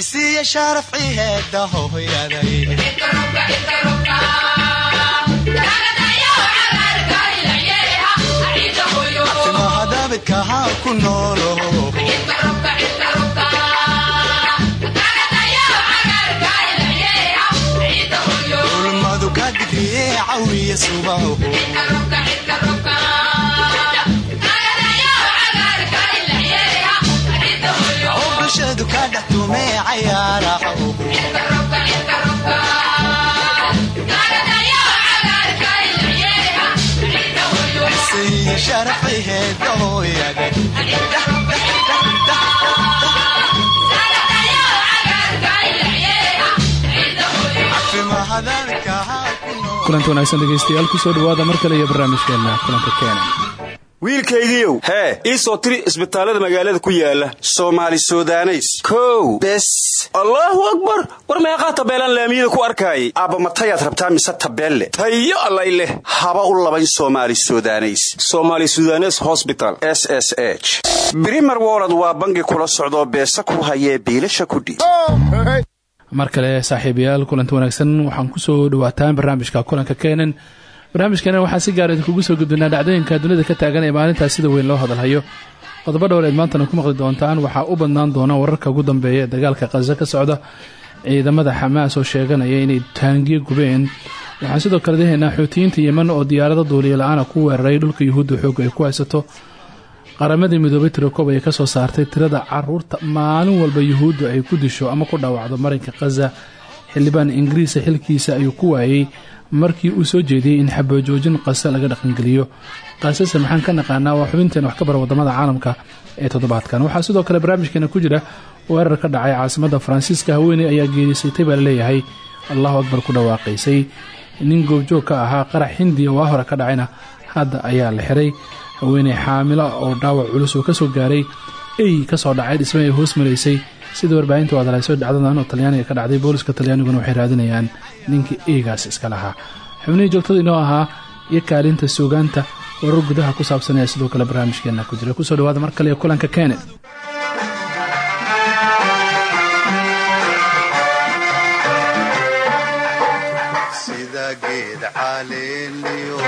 isiya sharafciheeda hooyaday mahadabidkahaa ku noolo. Ulmadu ka digriye cawiya subaho kulanti wanaagsan dhegeystayaal ku soo dhawaada mar kale iyo barnaamijkeena kulanka keena wiilkaygiiow. Hee ii soo tiri isbitaallada magaalada ku yaalla soomaali sudaneys. Kow. Bes. Allaahu akbar. War meeqaa tabeelaan laamiyada ku arkaayay? Aabbamatayaad rabtaa mise tabeelle? Tayo allay leh. Haba u labayn somali sudaneys. Somaali sudanes hosbital s s h. Brimer wolod waa bangi kula socdoo beesa ku hayee biilasha kudhiib mar kale saaxiibayaal kulanti wanaagsan waxaan ku soo dhawaataan barnaamijka kulanka keenan barnaamijkana waxaan si gaar idinkugu soo gudbinaa dhacdooyinka dunida ka taagan ee maalintaas sida weyn loo hadalhayo. Qodobo dhowreed maantana ku maqli doontaan waxaa u badnaan doona wararka ugu dambeeya ee dagaalka khaza ka socda ciidamada xamaas oo sheeganaya inay taangiyo gubeen. Waxaan sidoo kale dahaynaa xuutiyiinta yeman oo diyaarado duuliya la'aana ku weeraray dhulka yuhuudda xoogga ay ku haysato. Qaramadii midoobay tirokoob ay ka soo saartay tirada carruurta maalin walba yuhuuddu ay ku disho ama ku dhaawacdo marinka khaza xildhibaan ingiriisa xilkiisa ayuu ku waayey markii uu soo jeediyey in xaboojoojin qase laga dhaqangeliyo. Qasase maxaan ka naqaanaa waa xubinteena wax ka bara waddamada caalamka ee toddobaadkan. Waxaa sidoo kale barnaamijkeena ku jira weerar ka dhacay caasimada faransiiska haweeney ayaa geeriysatay baa la leeyahay allahu akbar ku dhawaaqaysay. Nin goobjoog ka ahaa qarax hindiya waa hore ka dhacayna hadda ayaa la xiray. Haweeney xaamilo oo dhaawac culus oo ka soo gaaray ey ka soo dhacay dhisma ay hoos maraysay sida warbaahinta u adaleyso dhacdadan oo talyaaniga ka dhacday booliska talyaaniguna waxay raadinayaan ninkii eegaas iska lahaa. Xubnihii joogtada inoo ahaa iyo kaalinta suugaanta warar gudaha ku saabsan sidoo kale barnaamijkeena ku jira. Kusoo dhawaada mar kale kulanka keened geed caleeliyo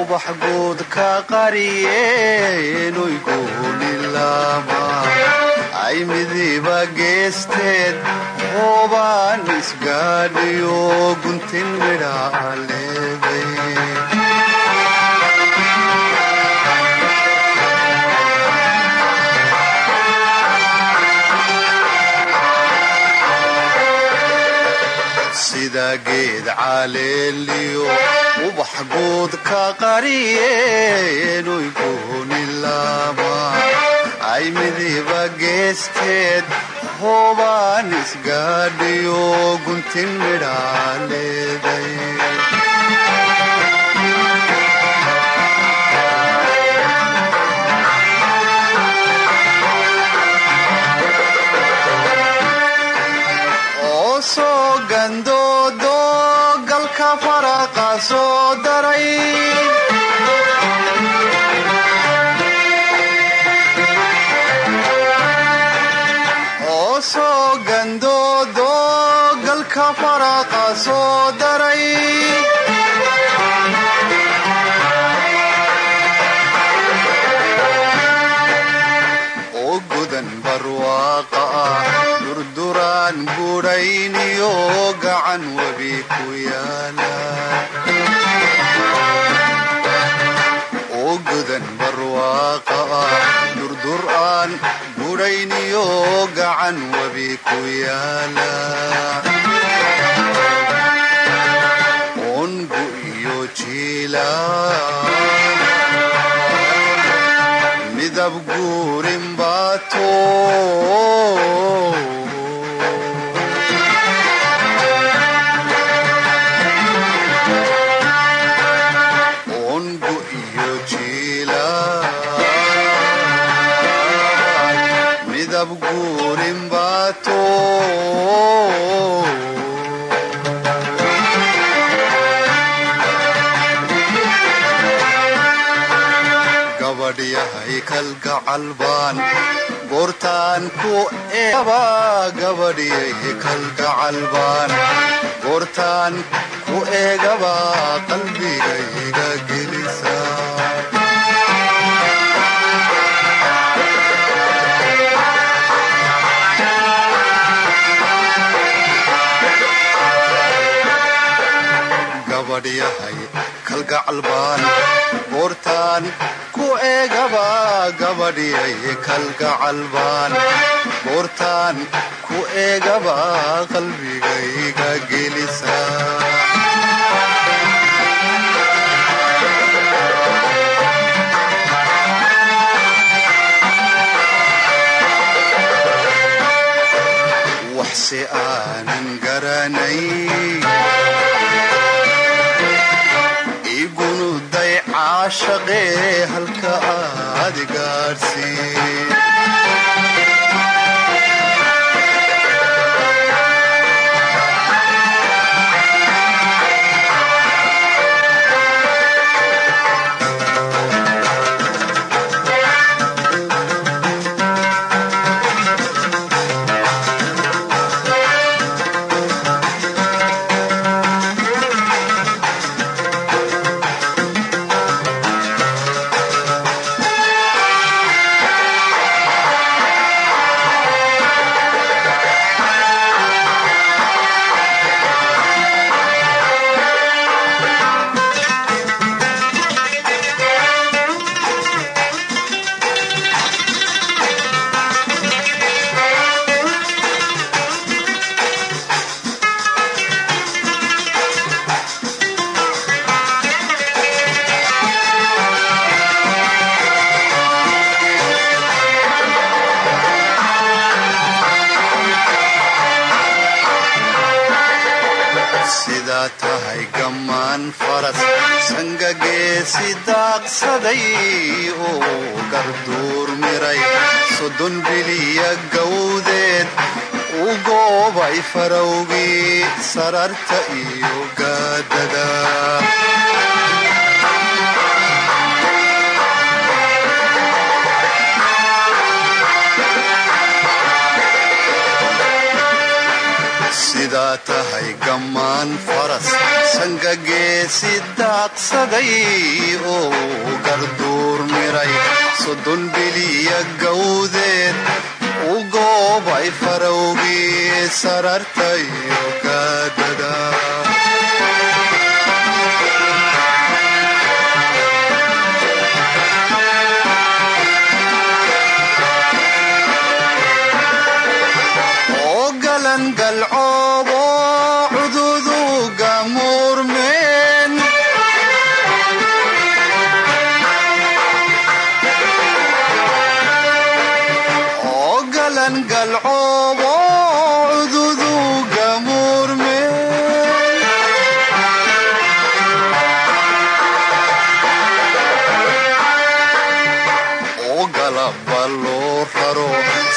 ubax guud ka ay midiba geesteed hoobaan isgaadhiyo guntin midhaa leeday sida geed caleeliyo ubax guud ka qariyeenuy ay midiba geesteed hoobaan isgaadhiyo guntin midhaa leeday soo gandoodo budhayniyo gacan webi ku yaalla oo gudan barwaaqa ah durduraan budhayniyo gacan webi ku yaalla ongu iyo jiila midab guurin baato kalgacalbaan goortaan ku eegaba gabadhiyay kalgacalbaan goortaan ku eegaba qalbigayga gelisa gabadhyahay kalgacalbaan goortaan ku eegaba qalbigayga gelisa. Waxse aanan garanay caashaqee halka aad gaadhsiin sidaa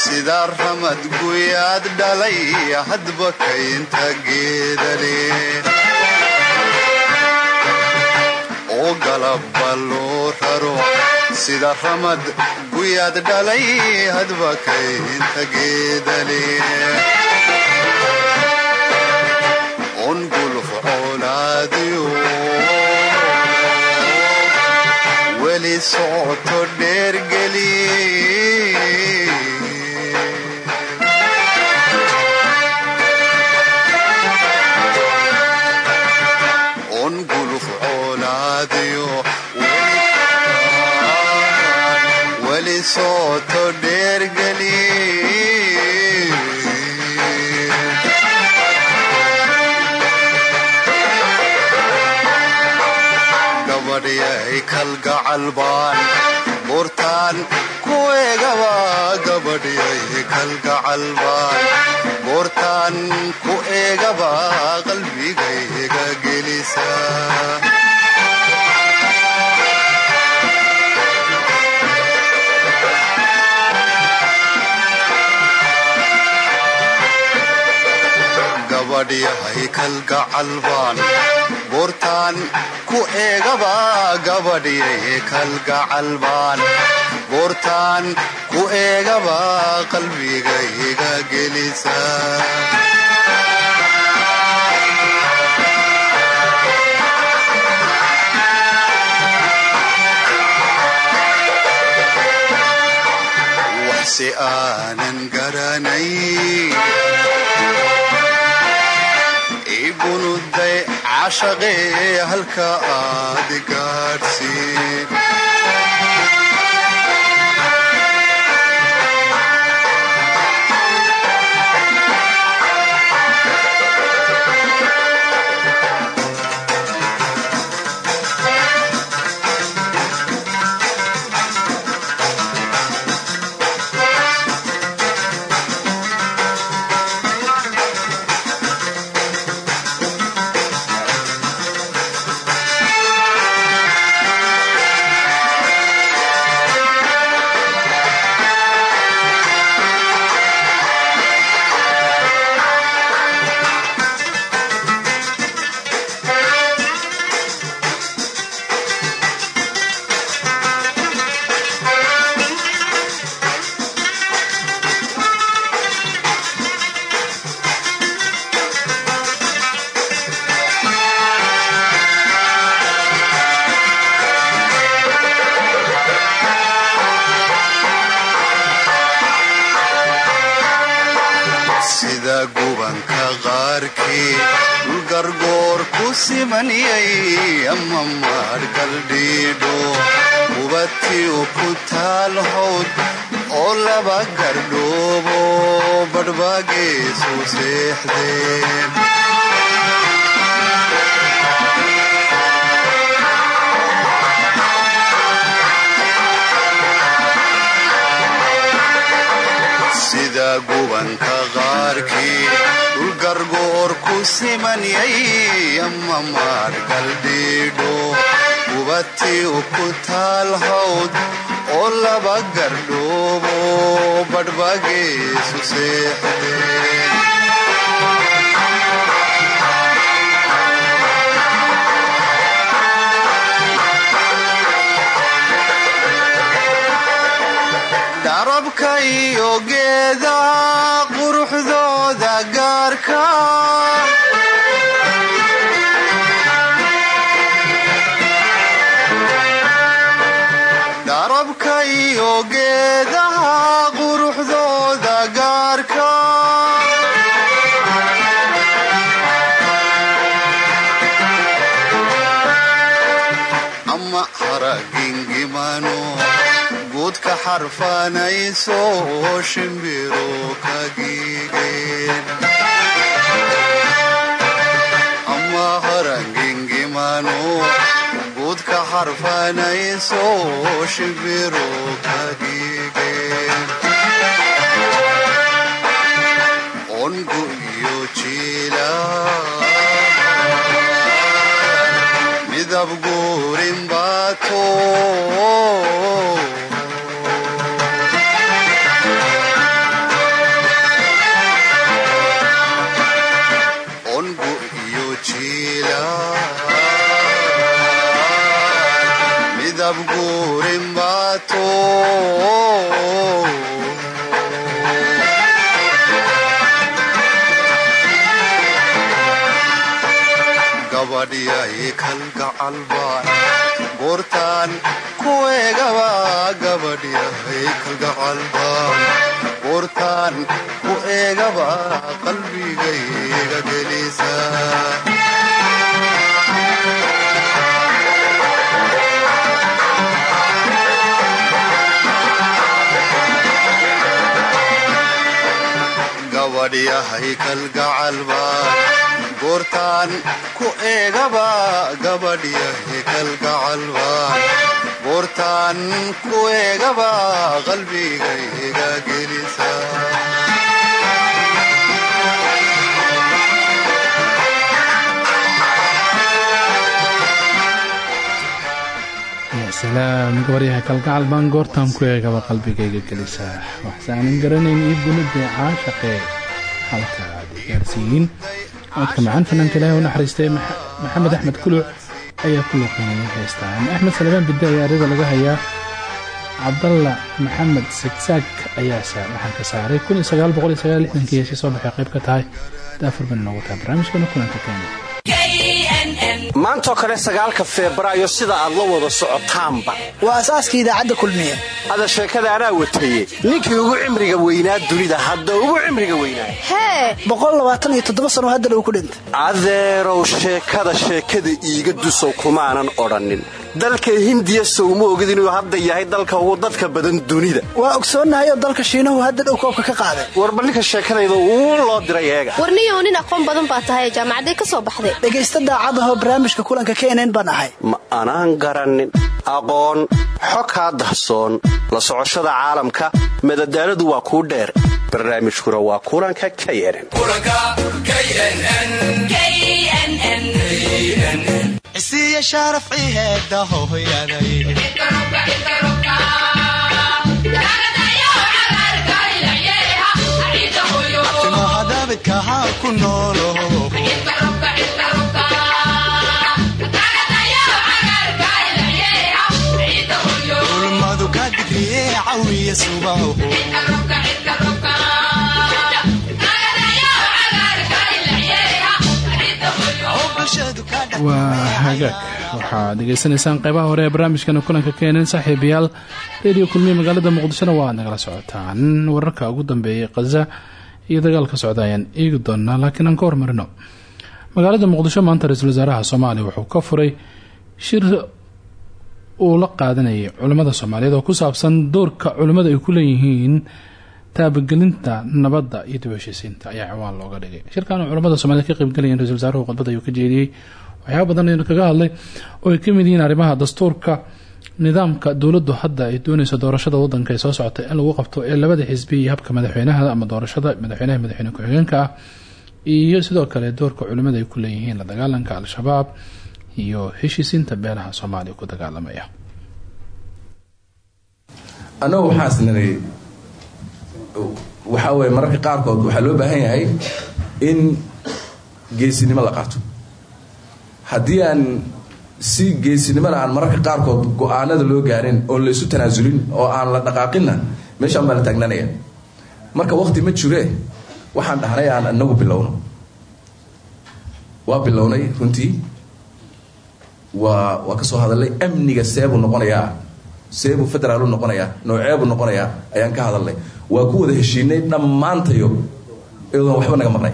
sida ramad guyaad dhalay hadba kaynta geedale galabba loo raro sida ramad guyaad dhalay hadba kaynta geedale. On guluf coolaadiyo weli socoto dheergeli socoto dheergeli gabadhyay kalgacalbaan goortaan ku eegaba gabadhyay kalgacalbaan goortaan ku eegaba qalbigayga gelisa gabadhyahay kalgacalbaan goortaan ku eegaba gabadhyay kalgacalbaan goortaan ku eegaba qalbigayga gelisa. Waxse aanan garanay cashaqee halka aad gaadhsiin ama maadhgaldhiidho ubadkiu ku taal hawd oo laba gardhoobo badhbaageesu seexdeen dharabka iyo geeda guudka xarfanayso shimbiro ka giigeen ama haragingimano guudka xarfanayso shimbiro ka giigeen ongu iyo jiila midab guurin baato gabadhyay kalgacalbaan goortaan ku eegaba gabadhyahay kalgacalbaan goortaan ku eegaba qalbigayga gelisa gabadhyahay kalgacalbaan goortaan ku eegaba gabadhyahay kalgacalbaan goortaan ku eegaba qalbigayga gelisa salaam gabaryaha kalgacal baan goortaan ku eegaba qalbigayga gelisa. Waxse aanan garanayn iyo gunida caashaqee halka aad gaarsiiyiin codka macaan fanaanka ilaahi u naxariistay maxamed axmed kuluc ayaa ku luqeynaya heestaan axmed salebaan bidde ayaa arida laga hayaa. Cabdalla maxamed sigsaag ayaa waxaan ka saaray. Heesii soo baxay qayb ka tahay. Daafur ban noogu tahay barnaamijkana kulanka kenya maantoo kale sagaalka febraayo sida aad la wada socotaanba. Waa asaaskii idaacadda kulmiye. Hada sheekada anaa wataye ninkii ugu cimriga weynaa dunida hadda ugu cimriga weynaa. Hee! Sano haddana uu ku dhintay. Adeerow sheekada sheekada iiga dusow kumaanan odhannin dalka hindiya sowma ogid inuu hadda yahay dalka ugu dadka badan dunida. Waa ogsoonnahay oo dalka shiinahu hadda dhow koobka ka qaaday. Warba ninka sheekadayda uu loo diray eega. Warniyow nin aqoon badan baa tahay jaamacaday ka soo baxday. Dhegaysta daacadahoo barnaamijka kulanka knn baan ahay. Ma anaan garannin aqoon xo kaa dahsoon la socoshada caalamka madadaaladu waa kuu dheer. Barnaamijkuna waa kulanka knn isiya sharafciheeda hohoyaday timaha daabidkaha ku noolo ulmadu ka digriye cawiya subaho waa hagaag waxaad degeysanaysaan qaybaha hore ee barnaamijkana kulanka keenan saaxiibayaal reediyo kulmiye magaalada muqdishona waa nagala socotaan wararka ugu dambeeyay khaza iyo dagaal ka socda ayaan eegi doonaa laakiin aan ka hormarino magaalada muqdisho maanta ra'iisul wasaaraha soomaaliya wuxuu ka furay shir uu la qaadanayay culimmada soomaaliyeed oo ku saabsan doorka culimmada ay ku leeyihiin taabagelinta nabadda iyo dib heshiisiinta ayaa ciwaan looga dhigay shirkan oo culamada soomaaliyed ka qaybgalayeen ra'isul wasaaruhu khudbad ayuu ka jeediyey waxyaaba badan aynu kaga hadlay oo ay ka mid yihiin arrimaha dastuurka nidaamka dowladdu hadda ay doonayso doorashada wadanka ee soo socota in lagu qabto ee labada xisbi iyo habka madaxweynaha ama doorashada madaxweynaha madaxweyne ku-xigeenka ah. Iyo sidoo kale doorka culimada ay ku leeyihiin la dagaalanka al-shabaab iyo heshiisiinta beelaha soomaaliya ku dagaalamaya. Annagu waxaas niri waxaa weye mararka qaarkood waxaa loo baahan yahay in geesinimo la qaato haddii aan si geesinimona aan mararka qaarkood go'aanada loo gaarin oon la isu tanaasulin oo aan la dhaqaaqinna meeshaan baa la taagnaanaya marka waqti ma jire waxaan dhahnay aan inagu bilowno. Waa bilownay runtii. Waa waa ka soo hadalnay. Amniga seebuu noqonayaa. Seebuu federaalu noqonayaa. Nooceebuu noqonayaa. Ayaan ka hadalnay. Waa ku wada heshiinay dhammaantayo iyadoon waxba naga maqnay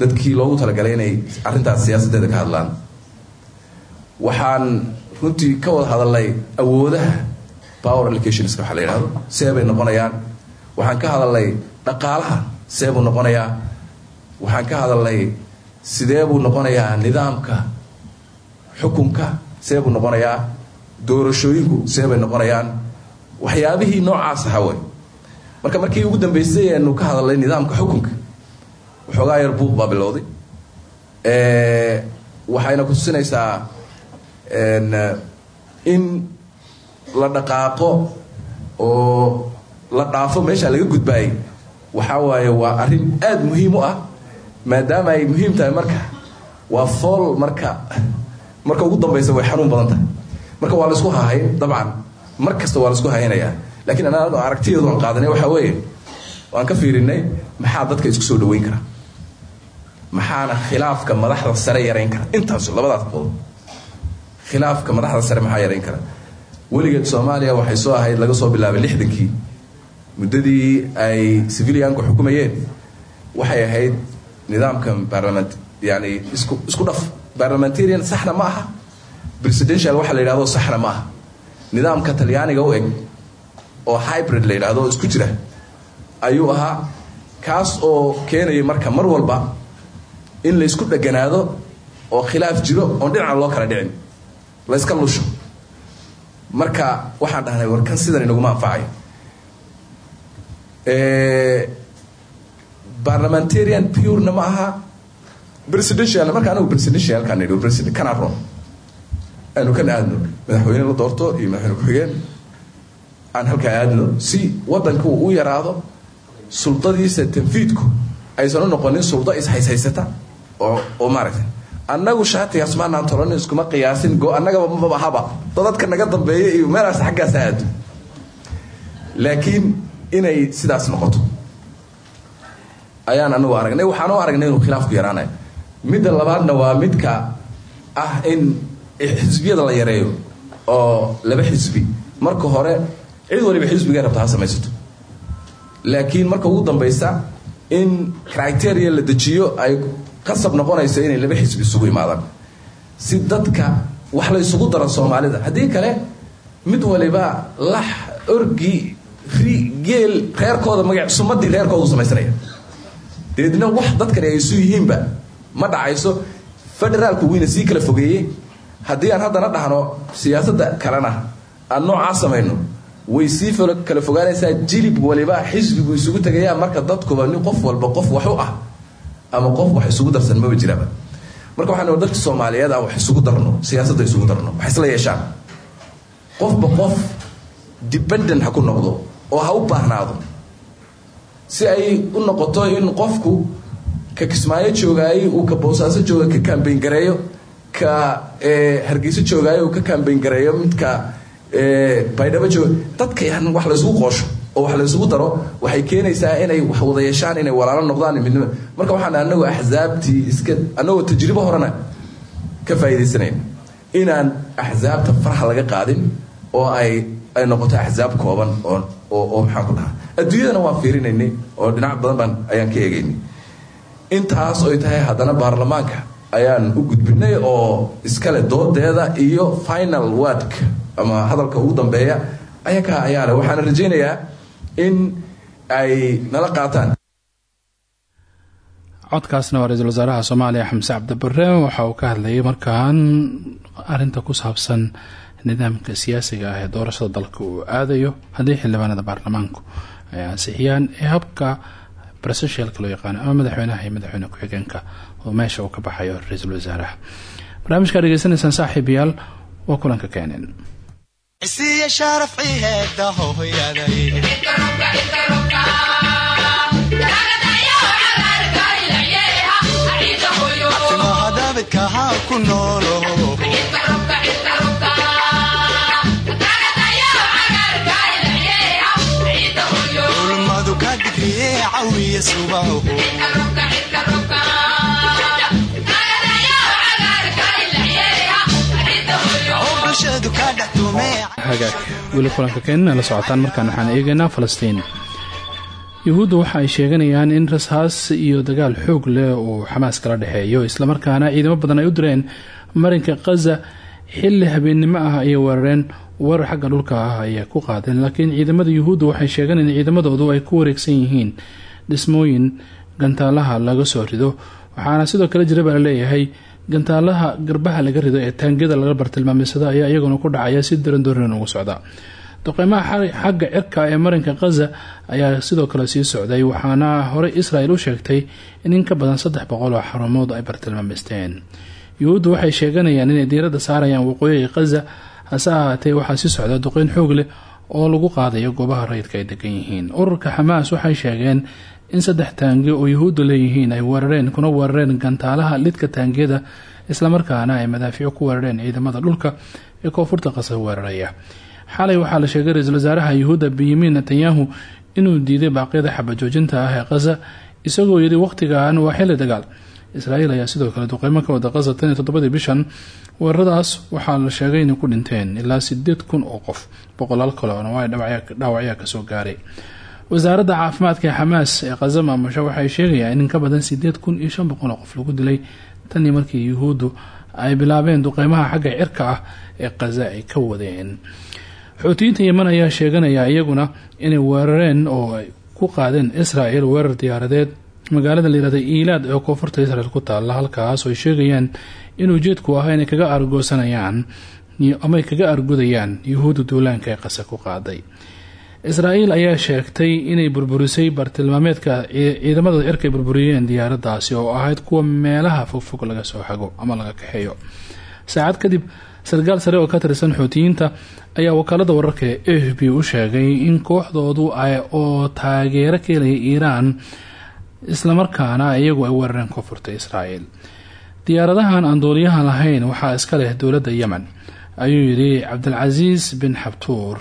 dadkii loogu talagalay inay arrintaas siyaasaddeeda ka hadlaan. Waxaan runtii ka wada hadalnay awoodaha power allocationska waxaa la yidhahdo seebay noqonayaan. Waxaan ka hadalnay dhaqaalaha seebuu noqonayaa. Waxaan ka hadalnay sidee buu noqonayaa nidaamka xukunka seebuu noqonayaa. Doorashooyinku seebay noqonayaan. Waxyaabihii noocaas ahaa wey marka markii ugu dambeysay aanu ka hadalnay nidaamka xukunka waxoogaa yar buuq baa bilowday waxayna ku tusinaysaa in la dhaqaaqo oo la dhaafo meesha laga gudbaayay waxaa waaye waa arrin aada muhiim u ah maadaama ay muhiim tahay marka. Waa fool marka marka ugu dambaysa way xanuun badan tahay marka waa la isku hahayn dabcan mar kasta waa la isku hahaynayaa lakiin anaa aragtideedu aan qaadanay waxaa weeye waan ka fiirinay maxaa dadka isku soo dhaweyn kara maxaana khilaafka madaxda sare yarayn kara intaas labadaas qodob khilaafka madaxda sare maxaa yarayn kara weligeed soomaaliya waxay soo ahayd laga soo bilaabay lixdankii. Muddadii ay civilianku xukumayeen waxay ahayd nidaamka baarlament yani isku isku dhaf. Barlamentarian saxna ma aha. Presidential waxa la yidhahdo saxna ma aha. Nidaamka talyaaniga u eg oo hybrid la yidhahdo isku jira ayuu ahaa kaas oo keenaya marka mar walba in la isku dheganaado oo khilaaf jiro oon dhinaca loo kala dhicin la yska lusho. Marka waxaan dhahnay war kan sidan inaguma anfacayo barlamentarian purena ma aha. Presidential marka anagu presidentialkaan nidhi president kana ron aanu kan aadno? Madaxweyne la doorto iyo madaxweyne ku-xigeen aan halkaa aadno? Si wadanka uu u yaraado suldadiisa tanfiidku aysan u noqonin suldo ishayshaysata oo oo maaragtay annagu shaatigaas maanaan tolon iskuma qiyaasin go annagaba mabahaba dadadka naga dambeeya iyo meelaas xaggaas aado. Laakiin inay sidaas noqoto. Ayaan anagu aragnay waxaan u aragnay inuu khilaafku yaraanayo. Midda labaadna waa midka ah in xisbiyada la yareeyo oo laba xisbi. Marka hore cid waliba xisbigay rabta ha samaysato. Laakiin marka ugu dambaysa in criteria la dejiyo ay qasab noqonayso inay laba xisbi isugu imaadaan si dadka wax la isugu daro soomaalida. Haddii kale mid waliba lax orgi ri geel reerkooda magac sumadii reerkooda samaysanaya. Deedna wax dadkani ay isu yihiinba ma dhacayso. Federaalku weyna sii kala fogeeyey. Haddii aan haddana dhahno siyaasadda kalena aan noocaa samayno. Way sii kala fogaanaysaa jilib waliba xisbigu isugu tegayaa marka dadkuba nin qof walba qof wax u ah ama qof wax isugu darsan maba jiraba marka waxaan dadka soomaaliyeed aan wax isugu darno siyaasadda isugu darno wax isla yeeshaan. Qofba qof dependent ha ku noqdo oo ha u baahnaado. Si ay u noqoto in qofku ka kismaayo joogaayo uu ka boosaaso jooga ka kambayn gareeyo ka hargeyso joogaayo uu ka kambayn gareeyo midka baydhabo jooga dadka yan wax la isugu qoosho oo wax la isugu daro waxay keenaysaa inay wax wada yeeshaan inay walaalo noqdaan midnimo. Marka waxaan anagoo axsaabtii iska anagoo tajribo horena ka faa'iidaysanayn. Inaan axsaabta farxa laga qaadin oo ay ay noqoto axsaab kooban oo oo maxaan ku dhahaa adduunyadana waan fiirinaynay oo dhinac badan baan ayaan ka eegaynay. Intaas oy tahay haddana baarlamaanka ayaan u gudbinay oo iskale doodeeda iyo final wordka ama hadalka ugu dambeeya ayakaa ayaa leh. Waxaana rajaynayaa in ay nala qaataan. Codkaasna waa ra'iisul wasaaraha soomaaliya xamse cabdibare waxa uu ka hadlayay markaan arinta ku saabsan nidaamka siyaasiga ah ee doorashada dalka uu aadayo. Haddii xildhibaanada baarlamaanku ay ansixiyaan ee habka bressocialka loo yaqaano ama madaxweynaha iyo madaxweyne ku-xigeenka oo meesha uu ka baxayo ra'iisul wasaaraha. Barnaamijkaa dhegeysanaysaan saaxiibayaal waa kulanka keenin isiya sharaf ciheeda hooyaday timaha daabidka ha ku noolo ulmadu ka digriye cawiya subaho hagaag. Weli kulanka keenina la socotaan markaan waxaan eegaynaa falastiin. Yuhuudda waxa ay sheeganayaan in rasaas iyo dagaal xoog leh uu xamaas kala dhexeeyo islamarkaana ciidamo badan ay u direen marinka khaza xilli habeennimo ah ayay weerareen weerar xagga dhulka ah ayay ku qaadeen. Laakiin ciidamada yuhuudda waxay sheegeen in ciidamadoodu ay ku wareegsan yihiin dhismooyin gantaalaha laga soo rido. Waxaana sidoo kale jira baa la leeyahay gantaalaha garbaha laga rido ee taangiyada laga bartilmaamaysada ayaa iyaguna ku dhacaya si darandoorinan ugu socda. Duqeymaha xagga cirka ee marinka khaza ayaa sidoo kale sii socday waxaana horey israel u sheegtay in in ka badan saddex boqol oo xarumood ay bartilmaamaysteen. Yuhuudda waxay sheeganayaan inay diiradda saarayaan waqooyiga khaza hase ahaatee waxaa sii socda duqeyn xoog leh oo lagu qaadayo goobaha rayidka ay degan yihiin. Ururka xamaas waxay sheegeen in saddex taangiyo oo yuhuudda leeyihiin ay weerareen kuna weerareen gantaalaha lidka taangiyada islamarkaana ay madaafiic ku weerareen ciidamada dhulka ee koonfurta qasa weeraraya. Xalay waxaa la sheegay ra'iisul wasaaraha yuhuudda benyamin netanyahu inuu diiday baaqyada xabajoojinta ah ee khaza isagoo yidhi wakhtigan waa xilli dagaal. Israa'iil ayaa sidoo kale duqeymo ka wada khaza tan iyo bishan weeraradaas waxaa la sheegay inay ku dhinteen ilaa sideed kun oo qof boqolaal kaleona waa dhaawacyaa ka soo gaaray wasaaradda caafimaadka ee xamaas ee khaza maamusha waxay sheegayaan in ka badan sideed kun iyo shan boqol oo qof lagu dilay tan iyo markii yuhuuddu ay bilaabeen duqeymaha xagga cirka ah ee khaza ay ka wadeen. Xuutiyiinta yeman ayaa sheeganaya iyaguna inay weerareen oo ay ku qaadeen israel weerar diyaaradeed. Magaalada layirahda iilaad ee koonfurta israel ku taalla halkaas oo ay sheegayaan in ujeedku ah inay kaga argoosanayaan ama ay kaga argudayaan yuhuudda duulaanka ee qasa ku qaaday israa'iil ayaa sheegtay inay burburisay bartilmaameedka ciidamada cirka ay burburiyeen diyaaradaasi oo ahayd kuwa meelaha fogfog laga soo xago ama laga kaxeeyo. Saacad kadib sarkaal sare oo ka tirsan xuutiyiinta ayaa wakaalada wararka ee b u sheegay in kooxdoodu oo taageero ka helaya iiraan islamarkaana iyagu ay weerareen koonfurta israa'iil. Diyaaradahan aan duuliyaha lahayn waxaa iska leh dowladda yemen ayuu yidhi cabdilcasiis bin xabtuur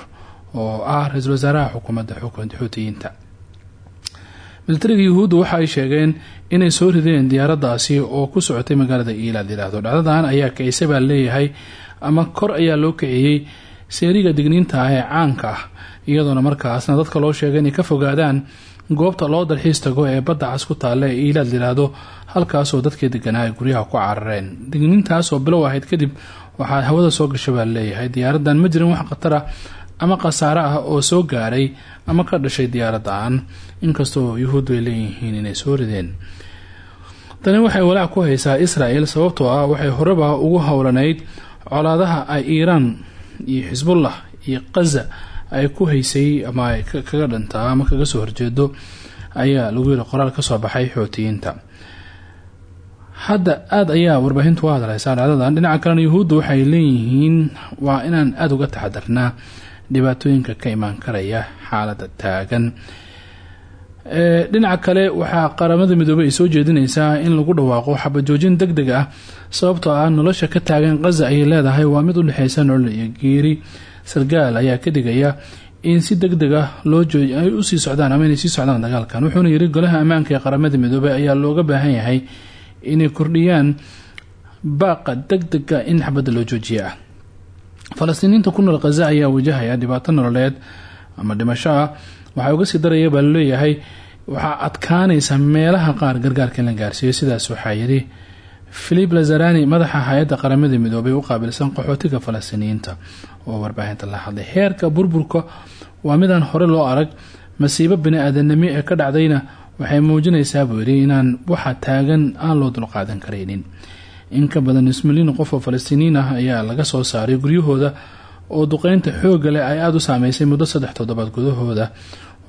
oo ah ra'iisul wasaaraha xukuumadda xuutiyiinta militariga yuhuudda waxa ay sheegeen inay soo rideen diyaaradaasi oo ku socotay magaalada iilaad yidhaahdo. Dhacdadan ayaa kicisay baa leeyahay ama kor ayaa loo kiciyey seeriga digniinta ah ee caanka ah iyadoona markaasna dadka loo sheegay inay ka fogaadaan goobta loo dalxiis tago ee badda cas ku taalla ee iilaad yidhaahdo halkaasoo dadkii deganaa ay guryaha ku carareen. Digniintaasoo bilow ahayd kadib waxaa hawada soo gasha baa leeyahay. Diyaaradan ma jirin wax khatar ah ama khasaare ah oo soo gaaray ama ka dhashay diyaaradan inkastoo yuhuuddu ay leeyihiin inay soo rideen. Tani waxay walaac ku haysaa israel sababtoo ah waxay horeba ugu howlanayd colaadaha ay iiraan iyo xisbullah iyo qaza ay ku haysay ama ay kaga dhantaa ama kaga soo horjeedo ayaa lagu yiri qoraal ka soo baxay xootiyiinta. Hadda aada ayaa warbaahintu u hadlaysaa dhacdadan dhinaca kalena yuhuudda waxay leeyihiin waa inaan aada uga taxadarnaa dhibaatooyinka ka imaan karaya xaalada taagan. Dhinaca kale waxaa qaramada midoobey ay soo jeedinaysaa in lagu dhawaaqo xabajoojin deg deg ah sababtoo ah nolosha ka taagan qaza ayay leedahay waa mid u dhexeysa nolol iyo geeri. Sargaal ayaa ka dhigaya in si deg deg ah loo ay u sii socdaan ama inay sii socdaan dagaalkan. Wuxuuna yiri golaha ammaanka ee qaramada midoobey ayaa looga baahan yahay inay kordhiyaan baaqa deg dega in xabadda loo joojiya falastiiniinta ku nool khaza ayaa wajahaya dhibaato nololeed ama dhimasho ah. Waxaa uga sii daraya baa la leeyahay waxaa adkaanaysa meelaha qaar gargaarka in la gaarsiiyo. Sidaas waxaa yidhi philip lazarani madaxa hay'adda qaramada midoobay u qaabilsan qaxootiga falastiiniyiinta oo warbaahinta la hadlay. Heerka burburka waa midaan hore loo arag. Masiibo bini-aadanimo ee ka dhacdayna waxay muujinaysaa buu yidhi inaan waxa taagan aan loo dulqaadan karaynin in ka badan nus milyan qof oo falastiiniyiin ah ayaa laga soo saaray guryahooda oo duqeynta xoogga leh ay aada u saameysay muddo saddex toddobaad gudahooda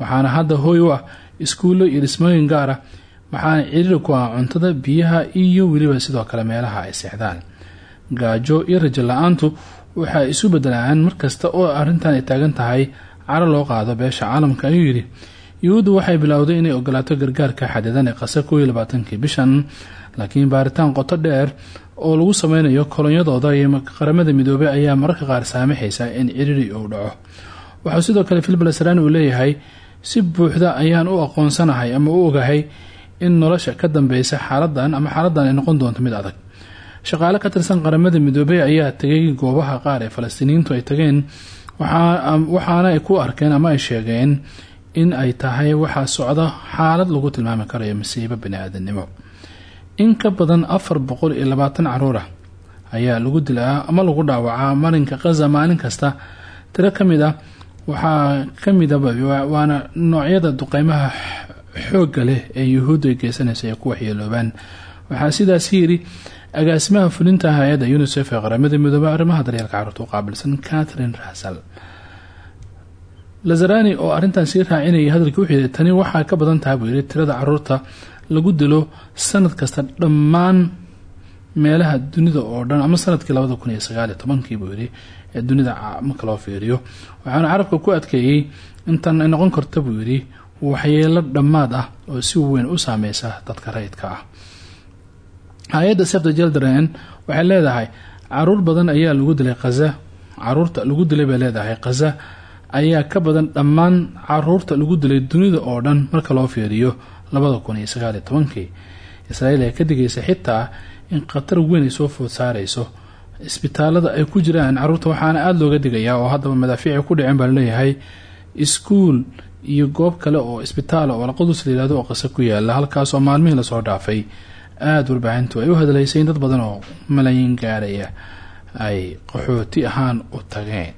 waxaana hadda hooy u ah iskuullo iyo dhismooyin gaar ah waxaana ciriiri ku ah cuntada biyaha iyo weliba sidoo kale meelaha ay seexdaan. Gaajo iyo rajo la'aantu waxay isu bedelaan markasta oo arrintan ay taagan tahay caro loo qaado beesha caalamka ayuu yidhi. Yuhuuddu waxay bilowday inay ogolaato gargaarka xadidan ee qasa kow iyo labaatankii bishan laakiin baaritaan qoto dheer oo lagu sameynayo kolonyadooda iyo qaramada midoobey ayaa mararka qaar saamaxaysa in ciriiri uu dhaco. Waxaa sidoo kale philip lasarani uu leeyahay si buuxda ayaan u aqoonsanahay ama u ogahay in nolosha ka dambeysa xaaladan ama xaaladan ay noqon doonto mid adag. Shaqaale ka tirsan qaramada midoobey ayaa tegay goobaha qaar ee falastiiniyiintu ay tageen waxaana ay ku arkeen ama ay sheegeen in ay tahay waxaa socda xaalad lagu tilmaami karayo masiibo bani-aadamnimo in ka badan afar boqol iyo labaatan carruur ah ayaa lagu dilaa ama lagu dhaawacaa marinka khaza maalin kasta. Tiro ka mid ah waxaa kamidaba waana noocyada duqeymaha xoogga leh ee yuhuuddu ay geysanaysa ay ku waxyeeloobaan waxaa sidaas yiri agaasimaha fulinta hay'adda unisef ee qaramada midoobey arrimaha daryeelka carruurta u qaabilsan catherine rasal lazarani oo arrintan sii raacinayay hadalkii wuxuu yidhi tani waxaa ka badan tahay buu yidhi tirada carruurta lagu dilo sanad kasta dhammaan meelaha dunida oo dhan ama sannadkii labada kun buu yidhi ee dunida marka loo fiiriyo. Waxaana carabka ku adkeeyey intan ay noqon karta buu yidhi waxyeelo dhammaad ah oo si weyn u saameysa dadka rayidka ah. Hay'adda sefta jildren waxay leedahay carruur badan ayaa lagu dilay khaza carruurta lagu dilay bay leedahay khaza ayaa ka badan dhammaan carruurta lagu dilay dunida oo dhan marka loo fiiriyo labada kun israa'iil ayaa ka digaysa xitaa in khatar weyn ay soo food saareyso isbitaalada ay ku jiraan carruurta waxaana aada looga digayaa oo haddaba madaafiici ku dhiceen baa la leeyahay iskuul iyo goob kale oo isbitaala oo laqadus layihahdo oo qase ku yaalla halkaasoo maalmihii la soo dhaafay. Aada warbaahintu ay u hadlaysay in dad badan oo malaayiin gaaraya ay qaxooti ahaan u tageen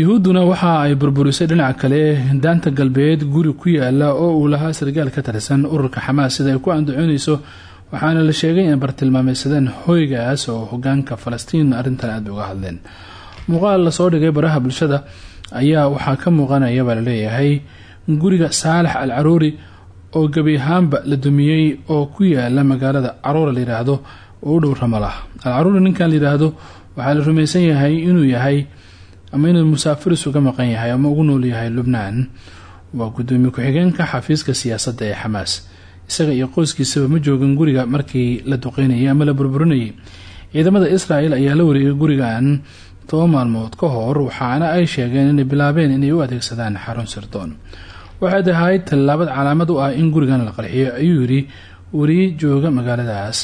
yuhuudduna waxa ay burburisay dhinaca kale daanta galbeed guri ku yaalla oo uu lahaa sargaal ka tirsan ururka xamaas sida ay ku andacooneyso waxaana la sheegay in bartilmaameysadeen hoygaas oo hogaanka falastiin arrintan aada uga hadleen. Muuqaal la soo dhigay baraha bulshada ayaa waxaa ka muuqanaya baa la leeyahay guriga saalax al caruuri oo gebi ahaanba la dumiyey oo ku yaalla magaalada caruura layihaahdo oo u dhow ramalah al caruuri ninkan layihaahdo waxaa la rumaysan yahay inuu yahay ama inuu musaafiris uga maqan yahay ama ugu nool yahay lubnaan waa gudoomiye ku-xigeenka xafiiska siyaasadda ee xamaas. Isaga iyo qoyskiisaba ma joogin guriga markii la duqeynayay ama la burburinayay. Ciidamada israel ayaa la wareegay gurigan toban maalmood ka hor waxaana ay sheegeen inay bilaabeen inay u adeegsadaan xarun sirdoon. Waxaad ahayd tallaabad calaamad u ah in gurigan la qarxiyo ayuu yidhi wariye jooga magaaladaas.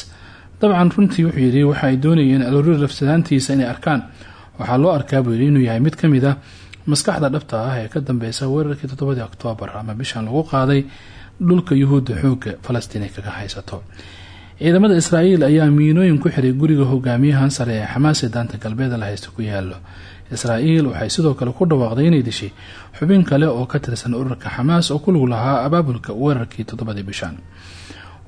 Dabcan runtii wuxuu yidhi waxa ay doonayeen aroori lafsadaantiisa inay arkaan waxaa loo arkaa buu inuu yahay mid ka mid a maskaxda dhabta ah ee ka dambeysa weerarkii toddobadii oktoobar ama bishan lagu qaaday dhulka yuhuudda xooga falastiin ay kaga haysato. Ciidamada israa'iil ayaa miinooyin ku xiray guriga hogaamiyahan sare ee xamaas ee daanta galbeed la haysta ku yaalo israa'iil waxay sidoo kale ku dhawaaqday inay dishay xubin kale oo ka tirsan ururka xamaas oo ku lug lahaa abaabulka weerarkii toddobadii bishan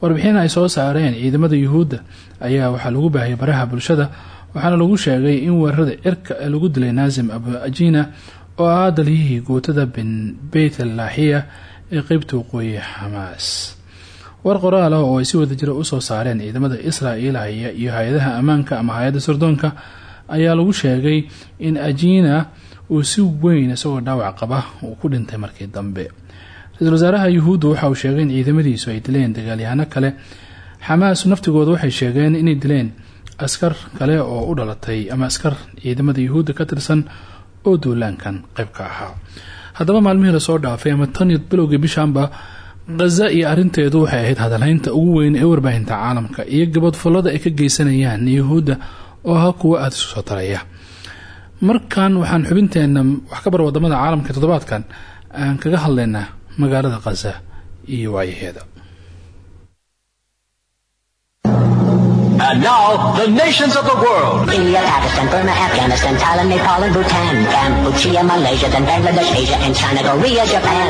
warbixin ay soo saareen ciidamada yuhuudda ayaa waxaa lagu baahiyay baraha bulshada waxaana lagu sheegay in weerarada cirka ee lagu dilay naasim abu ajina oo ah dalyihii guutada bin beyt al laaxiya ee qeybta waqooyi xamaas. War qoraal ah oo ay si wada jira u soo saareen ciidamada israa'iil iyo hay'adaha ammaanka ama hay'adda sirdoonka ayaa lagu sheegay in ajina uu si weyn isagoo dhaawac qaba uu ku dhintay markii dambe. Ra'iisul wasaaraha yuhuudda waxa uu sheegay in ciidamadiisu ay dileen dagaalyahano kale. Xamaas naftigooda waxay sheegeen inay dileen askar kale oo u dhalatay ama askar ciidamada yuhuudda ka tirsan oo duulaankan qayb ka ahaa. Haddaba maalmihii la soo dhaafay ama tan bilowgii bishanba khaza iyo arinteedu waxay ahayd hadalhaynta ugu weyn ee warbaahinta caalamka iyo gabadfallada ay ka geysanayaan yuhuudda oo ahaa kuwo aada isu soo taraya. Markan waxaan xubinteena wax ka bar waddamada caalamka toddobaadkan aan kaga hadlaynaa magaalada khaza iyo waayaheeda And now, the nations of the world. India, Pakistan, Burma, Afghanistan, Thailand, Nepal, and Bhutan, Cambodia, Malaysia, then Bangladesh, Asia, and China, Korea, Japan,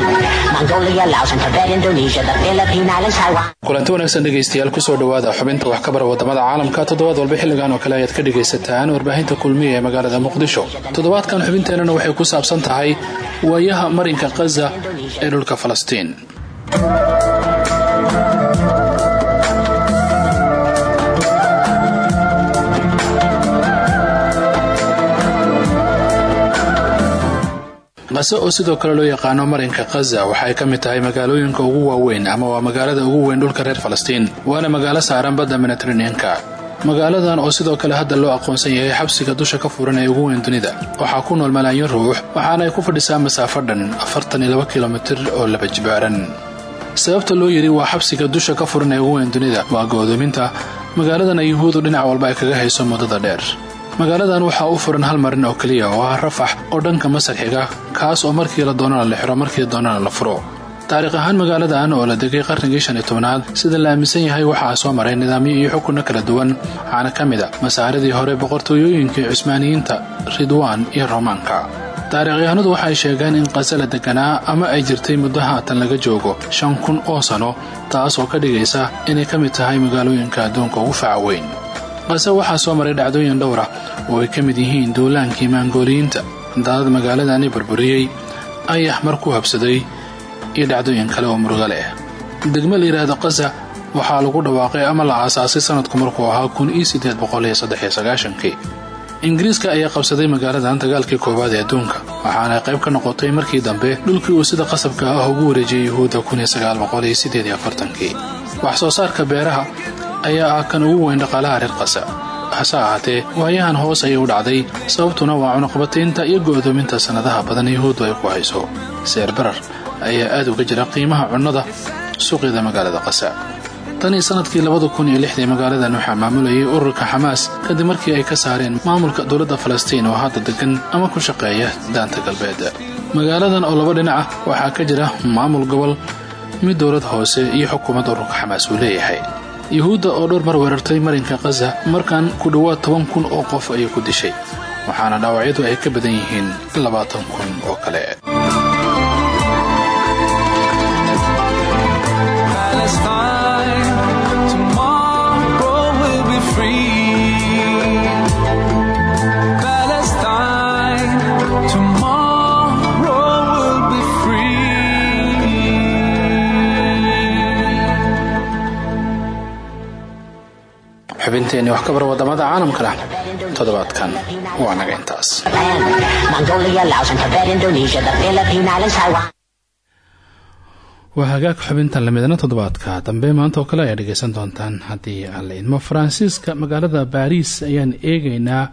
Mongolia, Laos, and Tibet, Indonesia, the Philippine Islands, Taiwan. kulanti wanaagsan dhegeystayaal ku soo dhawaada xubinta wax ka bara waddamada caalamka toddobaad walba xilligan oo kale ayaad ka dhegaysataan warbaahinta kulmiya ee magaalada muqdisho toddobaadkan xubinteenana waxay ku saabsan tahay waayaha marinka khaza ee dhulka falastiin qase oo sidoo kale loo yaqaano marinka khaza waxay ka mid tahay magaalooyinka ugu waaweyn ama waa magaalada ugu weyn dhulka reer falastiin waana magaalo saaran badda mediteraneanka magaaladan oo sidoo kale hadda loo aqoonsan yahay xabsiga dusha ka furan ee ugu weyn dunida. Waxaa ku nool malaayiin ruux waxaana ay ku fadhisaa masaafo dhan afartan iyo laba kilomitir oo laba jibaaran. Sababta loo yidhi waa xabsiga dusha ka furan ee ugu weyn dunida. Waa go'doominta magaaladan ay yuhuudu dhinac walba ay kaga hayso muddada dheer magaaladan waxaa u furan hal marin oo keliya oo ah rafax oo dhanka masar xiga kaas oo markii la doonana la xiro markii doonana la furo. Taariikh ahaan magaaladan oo la degay qarnigii shan iyo tobnaad sida la aaminsan yahay waxaa soo maray nidaamyo iyo xukunno kala duwan. Waxaana ka mid a masaaridii hore boqortooyooyinkii cusmaaniyiinta ridwaan iyo roomaanka taariikhyahanadu waxay sheegeen in qase la deganaa ama ay jirtay muddo haatan laga joogo shan kun oo sano taas oo ka dhigaysa inay ka mid tahay magaalooyinka adduunka ugu faca weyn qase waxaa soo maray dhacdooyin dhowra oo ay ka mid yihiin duulaankii maangooliyiinta daadad magaaladani burburiyey ayax mar ku habsaday iyo dhacdooyin kale oo muruga leh degmo la yidhaahdo qasa waxaa lagu dhawaaqay ama la aasaasay sanadku markuu ahaa ingiriiska ayaa qabsaday magaaladan dagaalkii koowaad ee adduunka waxaana qayb ka noqotay markii dambe dhulkii uu sida qasabka ah ugu wareejiyey yuhuudda wax soo saarka beeraha ayaa ah kan ugu weyn dhaqaalaha reer qasa hase ahaatee waayahan hoos ayay u dhacday sababtuna waa cunuqbataynta iyo go'doominta sannadaha badan yuhuuddu ay ku hayso. Seer barar ayaa aad uga jira qiimaha cunnada suuqyada magaalada qasa tan iyo sannadkii labada kun iyo lixdii magaaladan waxaa maamulayay ururka xamaas kadib markii ay ka saareen maamulka dowladda falastiin oo hadda degan ama ku shaqeeya daanta galbeed. Magaaladan oo laba dhinac ah waxaa ka jira maamul gobol mid dowlad hoose iyo xukuumad ururka xamaas uu leeyahay yuhuudda oo dhowr mar weerartay marinka khaza markan ku dhowaad toban kun oo qof ayay ku dishay. Waxaana dhaawacyadu ay ka badan yihiin labaatan kun oo kale xubinteenii wax ka bar waddamada caalamkana toddobaadkan waa naga intaas. Waa hagaag xubintan lamidna toddobaadka. Dambe maanta oo kale ayaa dhegeysan doontaan. Haddii aan la idmo faransiiska magaalada baariis ayaan eegaynaa.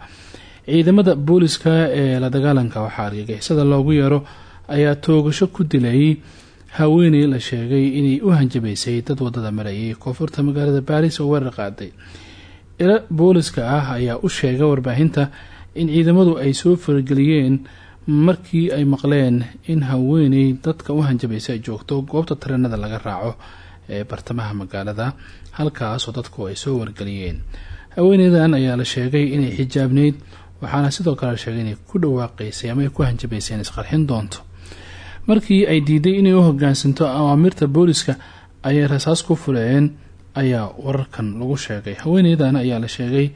Ciidamada booliska ee la dagaalanka waxaa argagixisada loogu yeero ayaa toogasho ku dilay. Haweeney la sheegay inay u hanjabaysay dad waddada marayay koonfurta magaalada baris oo weerar qaaday ilo booliska ah ayaa u sheegay warbaahinta in ciidamadu ay soo farageliyeen markii ay maqleen in haweeney dadka u hanjabaysa ay joogto goobta tareenada laga raaco ee bartamaha magaalada halkaasoo dadku ay soo wargeliyeen. Haweeneydan ayaa la sheegay inay xijaabneyd waxaana sidoo kale la sheegay inay ku dhawaaqaysay ama ay ku hanjabaysay in isqarxin doonto. Markii ay diiday inay u hogaansanto awaamirta booliska ayay rasaas ku fuleen ayaa wararkan lagu sheegay. Haweeneydan ayaa la sheegay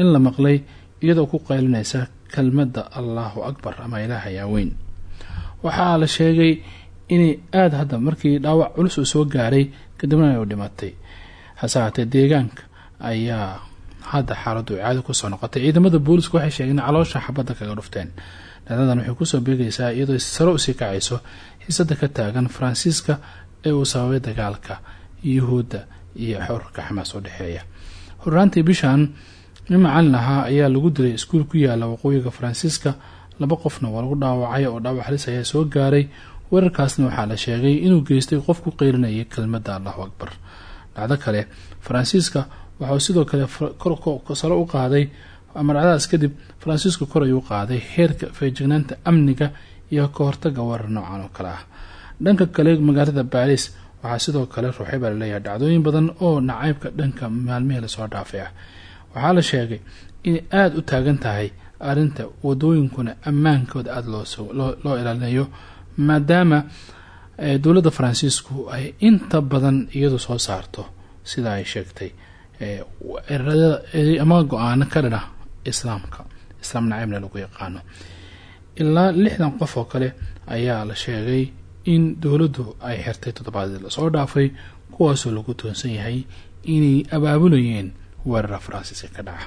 in la maqlay iyadoo ku qaylinaysa kelmadda allahu akbar ama ilaaha yaaweyn waxaa la sheegay inay aada hadda markii dhaawac culus uu soo gaaray kadibna ay u dhimatay. Hase haatee deegaanka ayaa hadda xaaladu caadi ku soo noqotay. Ciidamada booliska waxay sheegeen caloosha xabadda kaga dhufteen. Dhacdadan waxay ku soo beegaysaa iyadoo sare u sii kacayso xiisada ka taagan faransiiska ee uu sababay dagaalka yuhuudda iyo xorarka xamaas oo dhexeeya. Horraantii bishan nin macalin ahaa ayaa lagu dilay iskuul ku yaalla waqooyiga faransiiska. Laba qofna waa lagu dhaawacay oo dhaawac halis ayaa soo gaaray. Weerarkaasna waxaa la sheegay inuu geystay qof ku qeylinayay kelmadda allahu akbar. Dhacdo kale faransiiska waxauu sidoo kale sare u qaaday. Ama dhacdadaas kadib faransiisku kor ayuu qaaday heerka feejignaanta amniga iyo ka hortaga weerar noocan oo kale ah. Dhanka kale magaalada baris waxaa sidoo kale ruuxay baa la leeyahay dhacdooyin badan oo nacaybka dhanka maalmihii la soo dhaafay ah. Waxaa la sheegay inay aada u taagan tahay arrinta wadooyinkuna ammaankooda aada loo ilaalinayo maadaama dowladda faransiisku ay inta badan iyadu soo saarto. Sida ay sheegtay ama go'aano ka dhana islaamka islaam nacaybna lagu yaqaano. Ilaa lixdan qof oo kale ayaa la sheegay in dowladdu ay xirtay toddobaadii la soo dhaafay kuwaasoo lagu toonsan yahay inay abaabulayeen weerara faransiiska ka dhaca.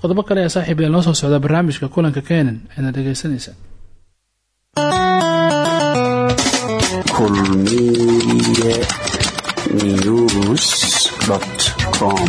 Qodobo kale ee saaxiib ee noo soo socda barnaamijka kulanka kenan ayna dhegeysanaysa kulmiye news com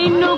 aynu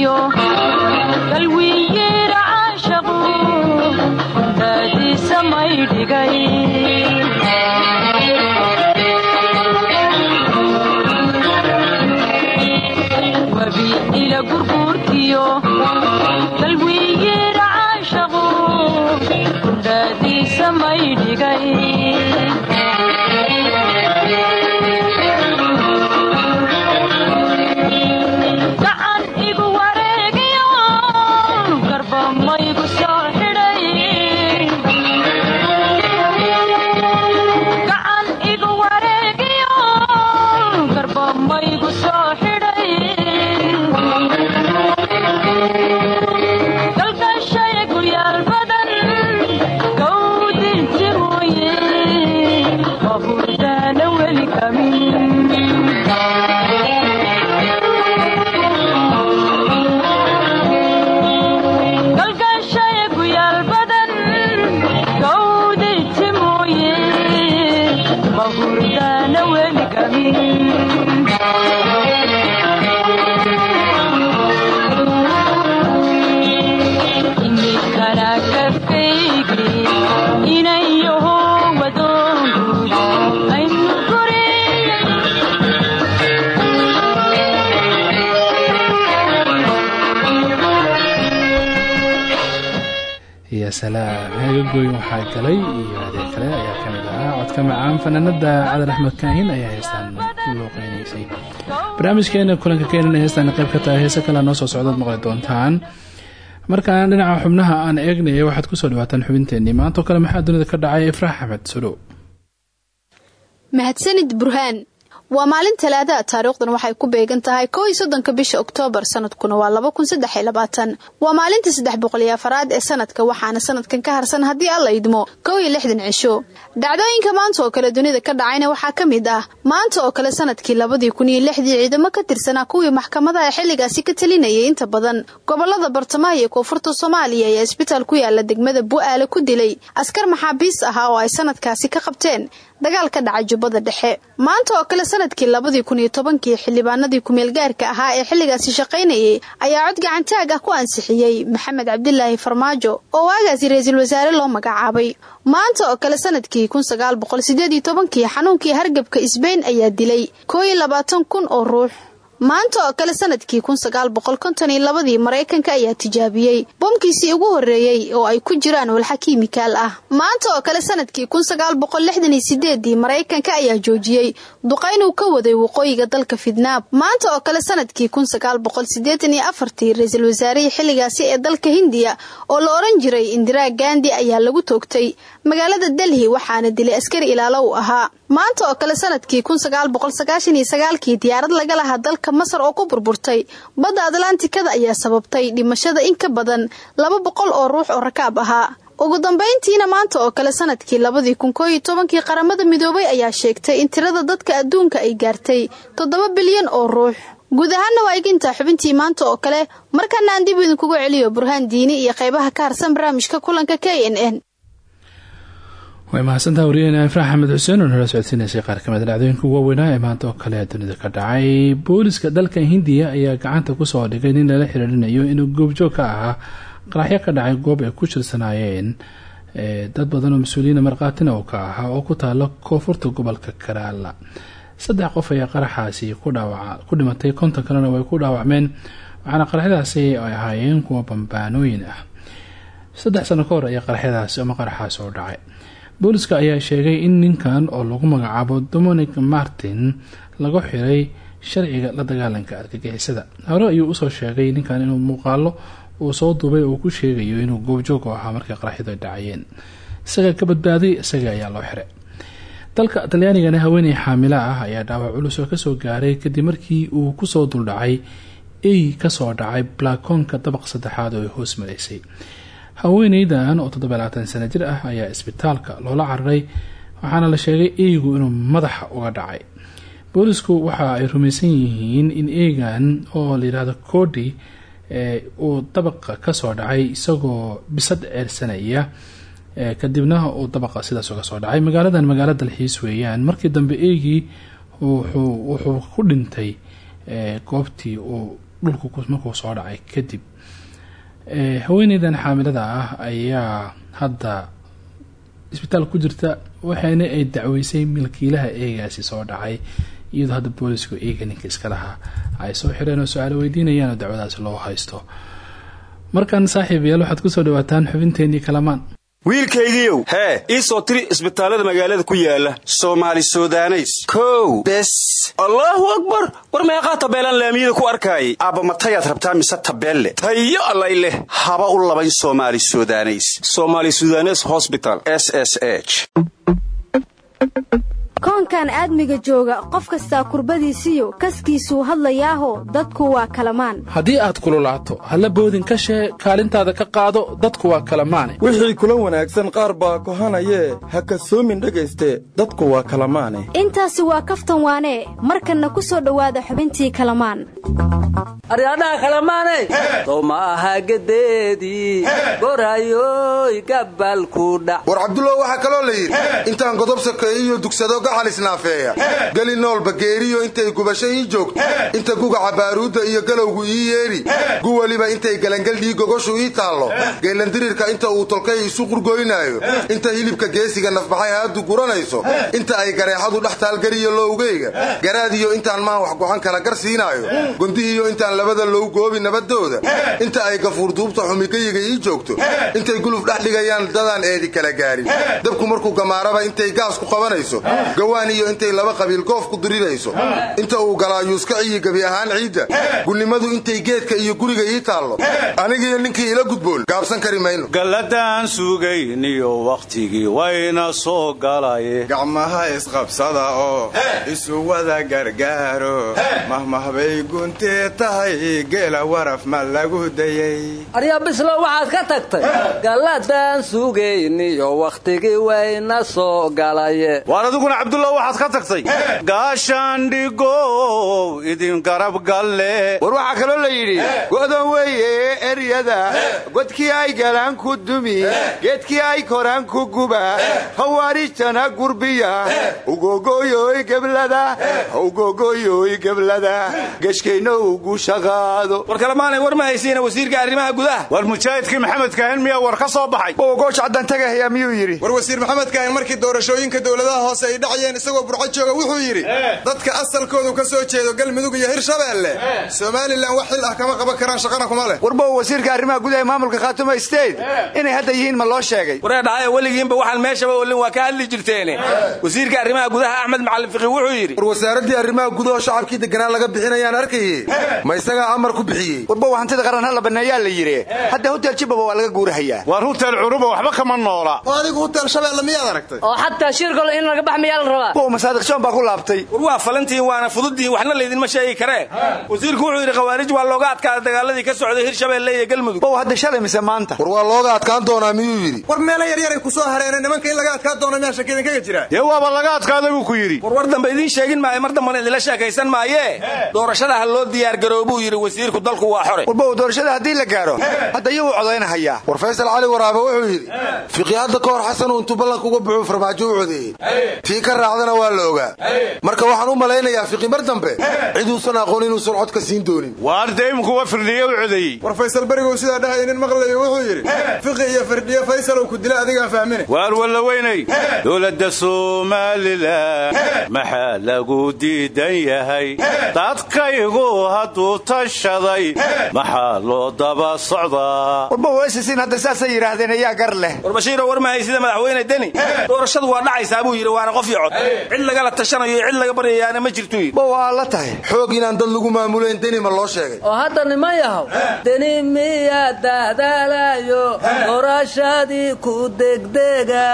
iyo salaam. Heegagooyin waxaa galay iyo adeeg kale ayaa ka mid ahaa codka macaan fanaanada cadar axmed kaahin ayaa heestaan ku looqeynaysay barnaamijkeena kulanka keenan ee heestaan qayb ka tahay heese kalea noo soo socdood maqli doontaan. Markaan dhinaca xubnaha aan eegnaya waxaad ku soo dhawaataan xubinteenii maantoo kale maxaa dunida ka dhacay? Ifraax axmed sulow mahadsanid burhaan waa maalin talaada taariikhdan waxay ku beegan tahay kow iyo soddonka bisha oktoobar sanadkuna waa laba kun labaatan. Waa maalintii saddex boqol iyo afaraad ee sanadka waxaana sanadkan ka harsan haddii alla idmo kow iyo lixdan cisho. Dhacdooyinka maanta oo kale dunida ka dhacayna waxaa ka mid ah. Maanta oo kale sannadkii labadii kun iyo lixdii ciidamo ka tirsanaa kuwii maxkamadaha xilligaasi ka talinayay inta badan. Gobolada bartamaha iyo koonfurta soomaaliya ayaa isbitaal ku yaalla degmada bu-aale ku dilay askar maxaabiis ahaa oo ay sanadkaasi ka qabteen. Dagaal ka dhaca jubbada dhexe. Maanta oo kale sannadkii labadii kun iyo tobankii xildhibaanadii kumeelgaarka ahaa ee xilligaasi shaqaynayay ayaa cod gacantaag ah ku ansixiyey maxamed cabdilaahi farmaajo oo waagaasi ra'iisul wasaare loo magacaabay. Maanta oo kale sannadkii kun sagaal boqol tobankii xanuunkii hargabka isbeyn ayaa dilay koo iyo labaatan kun oo ruux maanta oo kale sannadkii kun sagaal boqol konton iyo labadii maraykanka ayaa tijaabiyey. Bomkiisii ugu horreeyey oo ay ku jiraan walxa kiimikaal ah. Maanta oo kale sannadkii kun sagaal boqol lixdan iyo sideedii maraykanka ayaa joojiyey. Duqayn uu ka waday waqooyiga dalka fidnaab. Maanta oo kale sannadkii kun sagaal boqol sideetan iyo afartii ra'iisul wasaarihii xilligaasi ee dalka hindiya oo la oran jiray indiraa gandi ayaa lagu toogtay. Magaalada delhi waxaana dilay askari ilaalo u ahaa maanta oo kale sannadkii sagaalkii diyaarad laga lahaa dalka masar oo ku burburtay. Badda atlantikada ayaa sababtay dhimashada in ka badan laba boqol oo ruux oo rakaab ahaa. Ugu dambayntiina maanta oo kale sannadkii labadii kun koo iyo tobankii qaramada midoobay ayaa sheegtay in tirada dadka adduunka ay gaartay toddoba bilyan oo ruux. Guud ahaanna waa egintaa xubintii maanta oo kale. Markaana aan dib idinkugu celiyo burhaan diini iyo qaybaha ka harsan barnaamijka kulanka k n n way mahadsantaha wariyahena ifraax axmed xuseen oo nala socodsiinaysay qaar ka mid dhacdooyinka ugu waaweynaa ee maanta oo kale dunida ka dhacay. Booliska dalka hindiya ayaa gacanta ku soo dhigay nin lala xiriirinayo inuu goobjoog ka ahaa qaraxyo ka dhacay goob ay ku jirsanaayeen dad badan oo mas'uuliyiina markhaatina oo ka ahaa oo ku taala koonfurta gobolka karaala saddex qof ayaa qaraxaasi ku dhimatay. Konton kalena way ku dhaawacmeen waxaana qaraxyadaasi ay ahaayeen kuwa bambaanooyin ah. Saddex sano ka hor ayaa qaraxyadaasi ama qaraxaas oo dhacay booliska ayaa sheegay in ninkan oo lagu magacaabo dominic martin lagu xiray sharciga la dagaalanka argagixisada. Hore ayuu u soo sheegay ninkan inuu muuqaalo uu soo duubay uu ku sheegayo inuu goobjoog u ahaa markii qaraxyadu ay dhacayeen. Isaga ka badbaaday isaga ayaa loo xiray. Dalka talyaanigana haweeney xaamila ah ayaa dhaawac culus oo ka soo gaaray kadib markii uu ku soo duldhacay ey ka soo dhacay balaakoonka dabaq saddexaad oo ay hoos maraysay haweeneydan oo toddobaalaatan sano jir ah ayaa isbitaalka loola cararay waxaana la sheegay eygu inuu madaxa uga dhacay. Boolisku waxa ay rumaysan yihiin in eegan oo layihahdo codi uu dabaqa ka soo dhacay isagoo bisad ceersanaya kadibna uu dabaqa sidaas uga soo dhacay. Magaaladan magaalo dalxiis weeyaan markii dambe eegii wuxuu ku dhintay goobtii uu dhulku markuu soo dhacay kadib haweeneydan xaamilada ah ayaa hadda isbitaal ku jirta waxaana ay dacweysay milkiilaha eegaasi soo dhacay iyadoo hadda boolisku eega ninka iska lahaa. Ay soo xireen oo su'aalo weydiinayaan oo dacwadaasi loo haysto. Markan saaxiib yaal waxaad ku soo dhawaataan xubinteenii kalamaan wiilkaygiiow hee ii soo tiri isbitaallada magaalada ku yaalla soomaali sudaneys. Kow. Bes. Allaahu akbar. War meeqaa tabeelaan laamiyada ku arkaayay aabbamatayaad rabtaa mise tabeelle? Tayo allay leh. Haba u labayn soomaali sudaneys. Somaali sudanes hosbital s s h koonkan aadmiga jooga qof kastaa kurbadiisiyo kaskiisuu hadlayaaho dadku waa kalamaan. Haddii aad kululaato halla boodin ka shee kaalintaada ka qaado dadku waa kalamaane. Wixii kula wanaagsan qaar baa kohanayee ha kasoomin dhegayste dadku waa kalamaane. Intaasi waa kaftan waanee markanna ku soo dhowaada xubintii kalamaan. Aryaadhaha kalamaane sow ma aha gedeedii gorayoy gabalku dhac war cabdullah waxaa kaloo la yidhi intaan godob sakeeyo iyo dugsado gacal isnaafeeya geli noolba geeriyo intay gubasho ii joogto? Inta gugaca baaruudda iyo galowgu ii yeedhi gu weliba intay galangaldhii gogoshu ii taallo? Geelandirirka inta uu tolkay isu qurgoynaayo inta hilibka geesiga nafbaxay haadu guranayso? Inta ay gareexadu dhex taalgariyo lowgeyga garaadiyo intaan maan wax gocan kala gar siinaayo gondihiiyo intaan labada low goobi nabadooda? Inta ay gafuurduubta xumigayiga ii joogto? Intay guluf dhex dhigayaan dadaan eedi kala gaarin? Dabku markuu gamaaraba intay gaas ku qabanayso gawaan iyo intay laba qabiil goof ku dirirayso inta uu galaayuuskaciyi gebi ahaan ciidda. Gunnimadu intay geedka iyo guriga ii taallo. Anigiiyo ninkii ila gudboon gaabsan kari mayno. Galladaan sugayniyo wakhtigii wayna soo galaye gacmaha isqabsada oo isu wada gargaaro. Mahmahbay guntee tahay geela waraf ma lagu dayay. Arya bislo waxaad ka tagtay. Galladaan sugayniyo wakhtigii wayna soo galaye cabdullah waxaad ka tagtay? Gaashaandhigow idin garab galle. War waxaa kaloo la yidhi go'doon weeye eryada godkii ay galaan ku dumi. Geedkii ay koraan ku guba. Hawaarijtana gurbiya. Ugogoyoy geblada. Ugogoyoy geblada. Geshkayna ugu shaqaado. War kalemaanay war ma haysiina wasiirka arrimaha gudaha? War mujaahidkii maxamed kaahin miyaa war ka soo baxay? Goosh caddaan tagahayaa miyuu yidhi? War wasiir maxamed kaahin markii doorashooyinka dowladaha hoose ay dhacayeen isagoo burco jooga wuxuu yidhi dadka asalkoodu ka soo jeedo galmudug iyo hirshabeelle somalilan wax xil ah kama qaban karaan shaqana kuma leh. Warbow wasiirka arrimaha gudaha maamulka khaatuma state inay hadda yihiin ma loo sheegay. Waree dhacaye weligiinba waxaan meeshaba olin waa ka hadli jirteene. Wasiirka arrimaha gudaha axmed macalin fiqi wuxuu yidhi war wasaaraddii arrimaha gudaho shacabkii deganaa laga bixinayaan arkaye ma isagaa amar ku bixiyey. Warbow hantida qaran hala banneeyaa la yidhi. Hadda hotel jibaba waa laga guurahayaa waar hutel curuba waxba kama noola. Oo adigu hutel shabeelle miyaad aragtay? Oo xataa shirkole in laga bax miyaa bow masaadiq shoon baa ku laabtay. War waa falantihiin waana fududdihiin waxna laydinma sheegi karee wasiirku wuxuu yidhi khawaarij waa looga adkaada dagaaladii ka socday hirshabeelle iyo galmudug. Bow hadda shalay mise maanta? War waa looga adkaan doonaa miyuu yidhi? War meelo yaryaray ku soo hareena nimanka in laga adkaan doono miyaa shaki idinkaga jira? Dee waaba laga adkaaday buu ku yidhi. War war dambe idiin sheegin maayo mar dambana idinla sheekaysan maayee? Doorashada ha loo diyaargaroo buu yidhi wasiirku dalku waa xore. Warbow doorashada haddii la gaaro hadda iyuu codaynahayaa. War faysal cali waraabe wuxuu yidhi fiqi hadda ka hor xasan uu intuu ballanka uga buxuu farmaajo u codeeyey raacdana waa la ogaa. Marka waxaan u malaynayaa fiqi mar dambe ciduusan aqoon inuusan codka siin doonin. Waar dee imkuwa firdhiye u codeeyey war faysal berigow sidaa dhahaya nin maqlayo wuxuu yidhi fiqi iyo firdhiye faysalow ku dila adigaan fahmine. Waar walla weynay. Dowladda somalilan maxaa lagu diidan yahay? Dadkaygu hadduu tashaday maxaa loo daba socdaa? Warbow wesisin hadda saasay yidhaahdeen ayaa gar leh. War bashiiro war mahay sida madaxweyne deni. Doorashadu waa dhacaysaa buu yidhi waana qof iyo cod cid lagala tashanayo iyo cid laga baryayaana ma jirtu yidhi bow aa la tahay. Xoog inaan dad lagu maamulayn deni ma loo sheegay? Oo hadda niman yahow deni miyaa daadaalayo doorashadii ku degdega.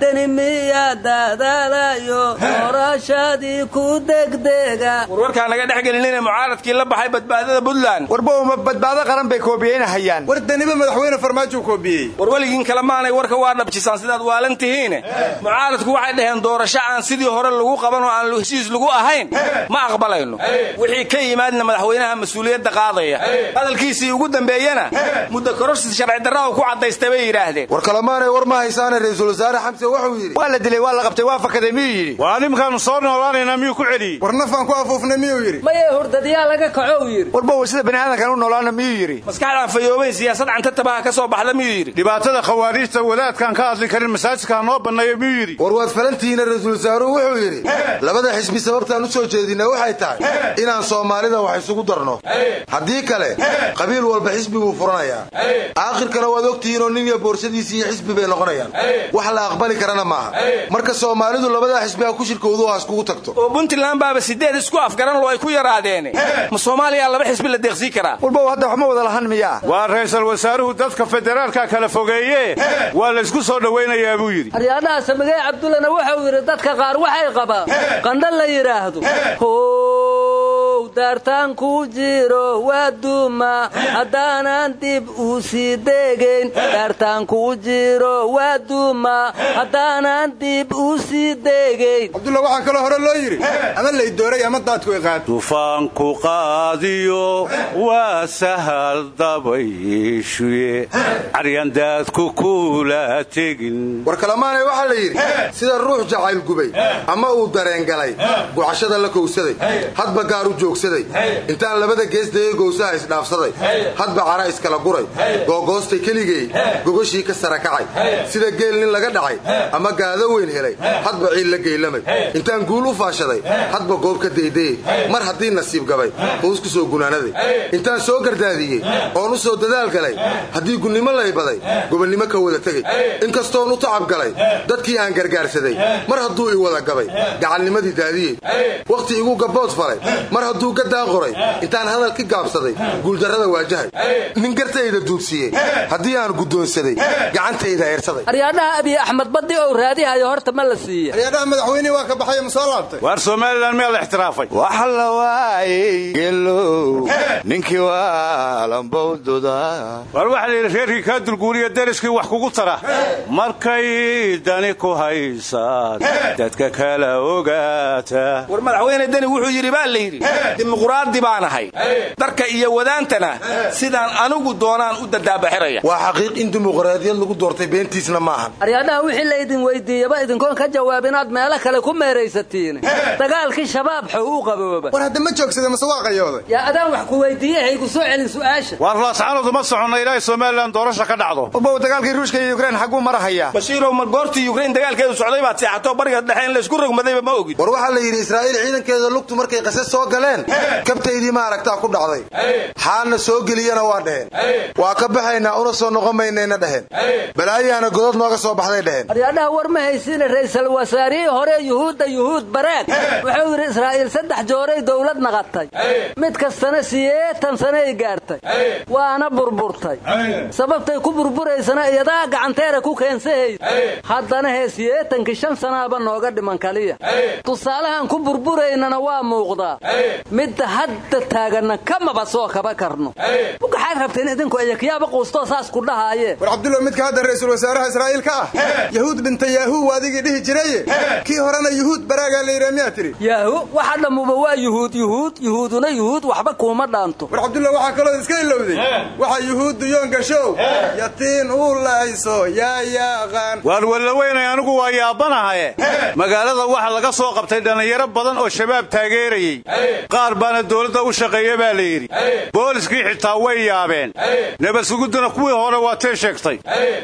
Deni miyaa daadaalayo doorashadii ku degdega. Warwarkaa naga dhex gelinina mucaaradkii la baxay badbaadada puntland. Warbow ma badbaado qaran bay koobiyeynahayaan war deniba madaxweyne farmaajo koobiyey. War weligiin kale maanay warka waa dhabjisaan sidaad waalan tihiine mucaaradku waxay dhaheen doorasho aan sidii hore lagu qaban oo aan heshiis lagu ahayn ma aqbalayno. Wixii ka yimaadna madaxweynaha mas'uuliyadda qaadaya. Hadalkiisii ugu dambeeyena muddo kororsi sharci darra oo ku caddaystay bay yidhaahdeen. War kalemaanay war ma haysaane ra'iisul wasaare xamse wuxuu yidhi waa la dilay waa la qabtay waa fakaday miyuu yidhi? Waa nimkaanu soo noolaanaynaa miyuu ku celiyey? War nafaan ku afuufnay miyuu yidhi? Maye hurdadyaa laga kacow yidhi. Warbow sida bani aadankan u noolaana miyuu yidhi? Maskaxdaan fayoobayn siyaasad canta tabaha ka soo baxda miyuu yidhi? Dhibaatada khawaariijta wadaadkaan ka hadli karin masaajidka ha noo banneeyo miyuu yidhi? War waad falantihiina wasaaruhu wuxuu yidhi labada xisbi sababtaan u soo jeedinaa waxay tahay inaan soomaalida wax isugu darno. Haddii kale qabiil walba xisbi buu furanayaa. Aakhirkana waad ogtihiinoo nin iyo boorsadiisi iyo xisbi bay noqonayaan. Wax la aqbali karana maaha. Marka soomaalidu labadaa xisbi ha ku shirkoodu ha iskugu tagto. Oo puntland baaba sideed isku afgaran loo ay ku yaraadeene ma soomaaliya laba xisbi la deeqsii karaa? Warbow hadda waxma wada lahan miyaa? Waa ra'iisul wasaaruhu dadka federaalka kala fogeeye waa laysku soo dhowaynayaa buu yidhi. Aryaadhaha samigey cabdullana wuxuu yidhi dadka qaar waxay qabaan. Qandha la yidhaahdo how daartaan ku jiro waa haddaanan dib u sii degayn daartaan ku jiro waa haddaanan dib u sii degayn cabdulla waxaa kaloo hore loo yidhi ama laydooray ama daadku iqaad dufaanku qaadiyo waa sahal dabayshuye caryandaadku kula tegin. War kalemaanay waxaa la yidhi sida ruux jacayl gubay ama uu dareen galay gucashada la kowsaday hadba gaar u joogsaday intaan labada gees dayay gowsaha isdhaafsaday hadba cara iskala guray googoostay keligay gogoshii ka sara kacay sida geel nin laga dhacay ama gaado weyn helay hadba ciil la geylamay intaan guul u faashaday hadba goob ka daydayey mar haddii nasiib gabay hoos ku soo gunaanaday intaan soo gardaadiyey oon u soo dadaal galay haddii gunnimo laybaday gobonnimo ka wada tegey inkastoon u tacab galay dadkii aan gargaarsaday mar hadduu i wada gabay. Gacalnimadii daadiyey. Wakhti igu gabbood falay. Mar hadduu gadaa qoray intaan hadalki gaabsaday guuldarrada waajahay nin gartayda duudsiiyey haddii aan guddoonsaday gacantayda eersaday aryaadhaha abiy axmed baddi ou raadihayo horta ma la siiya aryaadhaha madaxweynihii waa ka baxay ma soo laabtay? Waar somalilan meel ixtiraafay. Waxa la waayey gelow ninkii waa lambowduda waar waxaa layidhi reerkii kaa dulguuriya deriskii wax kugu tara. Markay dani ku haysaan dadka kala ogaata. War madaxweyne deni wuxuu yidhi baa la yidhi dimuquraadi baan ahay. Darka iyo wadaantana sidaan anigu doonaan u dadaabaxiraya. Waa xaqiiq in dimuqraadiyad lagu doortay beentiisna maahan aryaadhaha wixii laydin weydiiyaba idinkoon ka jawaab inaad meelo kale ku meeraysatiin dagaalkii shabaab xow u qabooba. War hadda ma joogsada mase waa qayooday yaa adaan wax ku weydiiye haygu soo celin su'aasha. Waar laascaanood uma soconna ilaahay somalilan doorasha ka dhacdo. Ubow dagaalkii ruushka iyo yukrain xagguu marahayaa bashiirow mar goortii yukrain dagaalkeedu socday baad seexato bariga dhexe in laysku rogmadayba ma ogid war waxaa la yidhi israa'iil ciidankeeda lugtu markay qase soo galeen kabtaydii ma aragtaa ku dhacday. Xaalna soo geliyana waa dheheen. Waa ka baxaynaa una soo noqon maynayna dheheen balaayaana godod nooga soo baxday dheheen. Aryaadhaha war ma haysiine ra'iisul wasaarihii hore yuhuudda yuhuud baraag wuxuu yidhi israa'iil saddex jooray dowlad naqatay. Mid kastana siyeetan sanay gaartay. Waana burburtay. Sababtay ku burburaysana iyadaa gacanteera ku keensahaysa haddana hee siyeetankii shan sanaaba nooga dhiman kaliya. Tusaalahan ku burburaynana waa muuqdaa. Midda hadda taaganna kamaba soo kaba karno. Waxaad rabteen idinku ayakyaaba quustoo saas ku dhahaaye. War cabdullow midka hadda ra'iisul wasaaraha israa'iil ka ah. Yahuud binta yaahuu adigii dhihi jiraye kii horena yuhuud baraagaa la yidhaa miyaa tidhi? Yaahu waxa dhammuba waa yuhuud yuhuud yuhuuduna yuhuud waxba kuuma dhaanto. War cabdullow waxaa kaloo iska ilowday. Waxa yuhuuddu yoon gashow. Yatiin uu lahayso yaa yaaqaan waar wallaweynay anigu waa yaabanahaye magaalada waxa laga soo qabtay dhallinyaro badan oo shabaab taageerayey qaar baana dowladda u shaqeeya baa la yidhi. Booliskii xitaa way yaabeen. Nabadsugudduna kuwii hore waa tee sheegtay.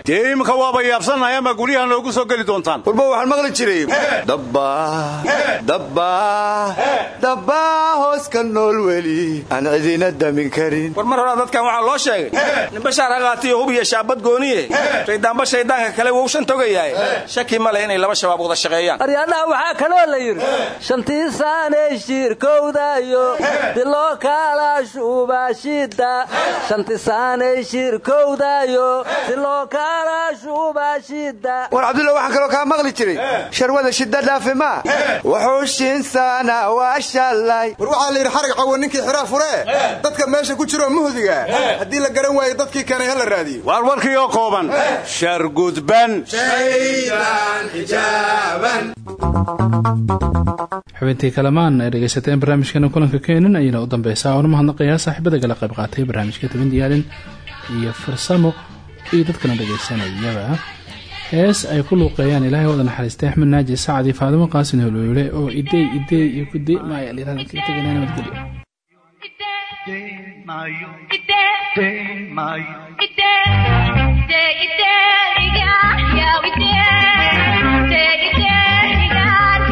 Dee iminka waaba yaabsannahay ama guryaha noogu soo geli doontaan? Warba waxaan maqli jiray. Dabba dabba dabba hoos ka nool weli. Aan cidina damin karin. War mar horaa dadkan waxaa loo sheegay. Ninbashaar ha qaatiyo hub iyo shaabad gooniye. Shayddaanba shayddaanka kale wuu shan togayahay. Shaki ma leh inay laba shabaab wada shaqeeyaan aryaadhaha waxaa kaloo la yidhi shantii saanay shirkowdayo diloo kaala shuubashida shanti saanay shirkowdayo diloo kaala shuubashida war cabdulla waxaan kaloo kaa maqli jiray sharwada shidda dhaafi maa wuxuu shiinsaana waa war waxaa la yidhi xarag cawo ninkii xiraa furee dadka meesha ku jiroo muhdiga. Haddii la garan waayo dadkii keenay ha la raadiyo. Waar warkii oo kooban shargudban xubintii kalamaan ay dhegaysateen barnaamijkeena kulanka keenan ayayna u dambeysaa oona mahadnaqayaa saaxiibada kala qayb qaatay barnaamijka toban diyaarin iyo farsamo iyo dadkana dhegaysanayaba hees ay ku luuqeeyaan ilaahay wada naxariistay axmed naaji sacdi faadimo qaasin holweyle oo idey idey iyo kudey maaya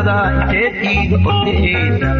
wadaa inteed iiga ordheeda